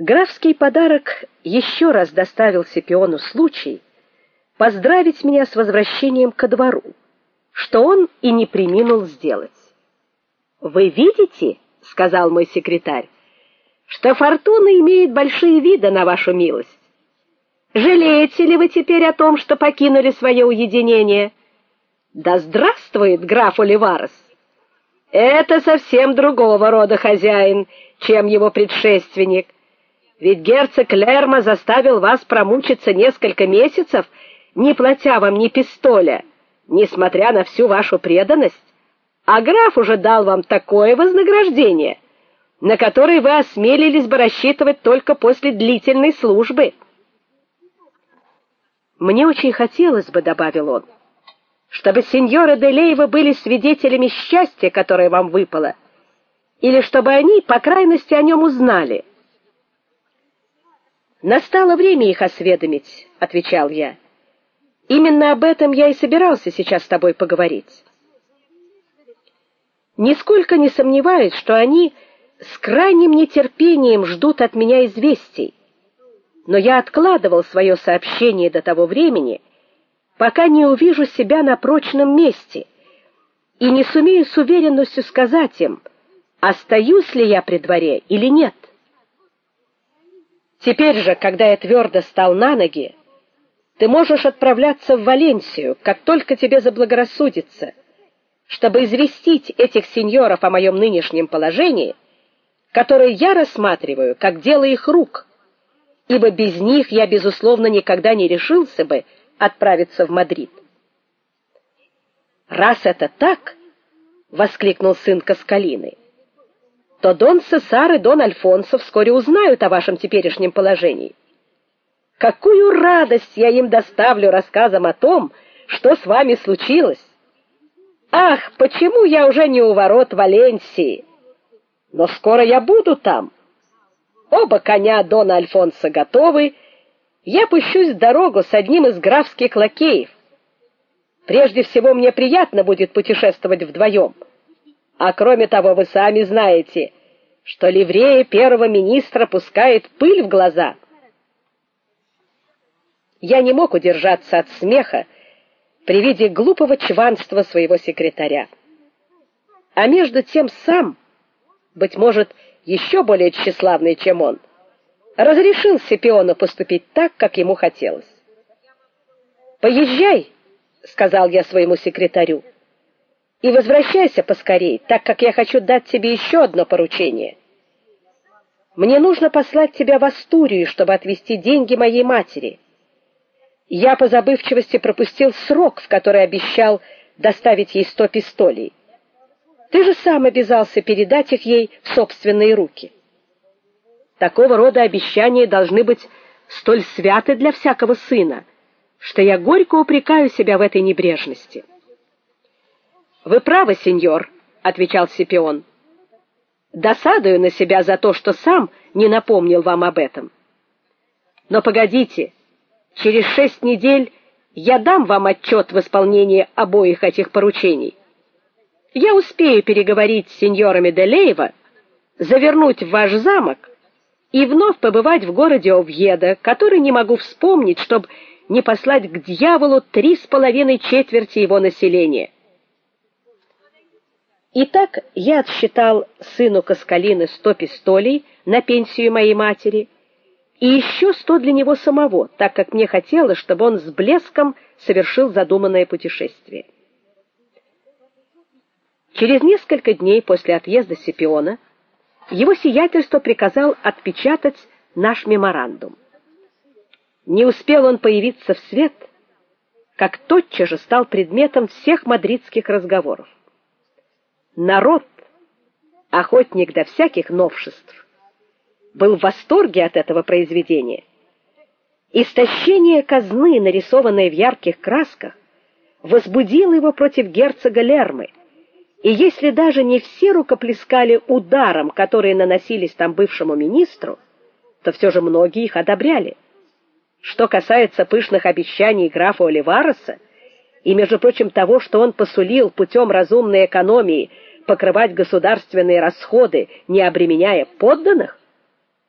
Графский подарок еще раз доставил Сепиону случай поздравить меня с возвращением ко двору, что он и не преминул сделать. Вы видите, сказал мой секретарь, что фортуна имеет большие виды на вашу милость. Жалеете ли вы теперь о том, что покинули свое уединение? Да здравствует граф Оливарес. Это совсем другого рода хозяин, чем его предшественник. Ведь герцог Лерма заставил вас промучиться несколько месяцев, не платя вам ни пистоля, несмотря на всю вашу преданность. А граф уже дал вам такое вознаграждение, на которое вы осмелились бы рассчитывать только после длительной службы. Мне очень хотелось бы, добавил он, чтобы сеньоры Делеева были свидетелями счастья, которое вам выпало, или чтобы они, по крайности, о нем узнали. Настало время их осведомить, отвечал я. Именно об этом я и собирался сейчас с тобой поговорить. Нисколько не сомневаюсь, что они с крайним нетерпением ждут от меня известий но я откладывал свое сообщение до того времени, пока не увижу себя на прочном месте и не сумею с уверенностью сказать им, остаюсь ли я при дворе или нет. Теперь же, когда я твердо стал на ноги, ты можешь отправляться в Валенсию, как только тебе заблагорассудится, чтобы известить этих сеньоров о моем нынешнем положении, которое я рассматриваю как дело их рук ибо без них я безусловно никогда не решился бы отправиться в Мадрид. Раз это так, воскликнул сын Каскалины. То Дон Цесар и Дон Альфонсо вскоре узнают о вашем теперешнем положении. Какую радость я им доставлю рассказом о том, что с вами случилось. Ах, почему я уже не у ворот Валенсии? Но скоро я буду там. Оба коня Дона Альфонса готовы. Я пущусь в дорогу с одним из графских лакеев. Прежде всего мне приятно будет путешествовать вдвоем. А кроме того, вы сами знаете, что ливрея первого министра пускает пыль в глаза. Я не мог удержаться от смеха при виде глупого чванства своего секретаря. А между тем сам, быть может, еще более тщеславный, чем он, разрешил Сепиону поступить так, как ему хотелось. "Поезжай", сказал я своему секретарю. "И возвращайся поскорей, так как я хочу дать тебе еще одно поручение. Мне нужно послать тебя в Астурию, чтобы отвезти деньги моей матери. Я по забывчивости пропустил срок, в который обещал доставить ей сто пистолей. Ты же сам обязался передать их ей в собственные руки. Такого рода обещания должны быть столь святы для всякого сына, что я горько упрекаю себя в этой небрежности. Вы правы, сеньор, отвечал Сипион. Досадую на себя за то, что сам не напомнил вам об этом. Но погодите, через шесть недель я дам вам отчет в исполнении обоих этих поручений. Я успею переговорить с сеньорами Делеева, завернуть в ваш замок и вновь побывать в городе Овьедо, который не могу вспомнить, чтобы не послать к дьяволу три с половиной четверти его населения. Итак, я отсчитал сыну Каскалины сто пистолей на пенсию моей матери и еще сто для него самого, так как мне хотелось, чтобы он с блеском совершил задуманное путешествие. Через несколько дней после отъезда Сепиона его сиятельство приказал отпечатать наш меморандум. Не успел он появиться в свет, как тотчас же стал предметом всех мадридских разговоров. Народ, охотник до всяких новшеств, был в восторге от этого произведения. Истощение казны, нарисованное в ярких красках, возбудило его против герцога Лермы и если даже не все рукоплескали ударом, которые наносились там бывшему министру, то все же многие их одобряли. Что касается пышных обещаний графа Оливареса и, между прочим, того, что он посулил путем разумной экономии покрывать государственные расходы, не обременяя подданных,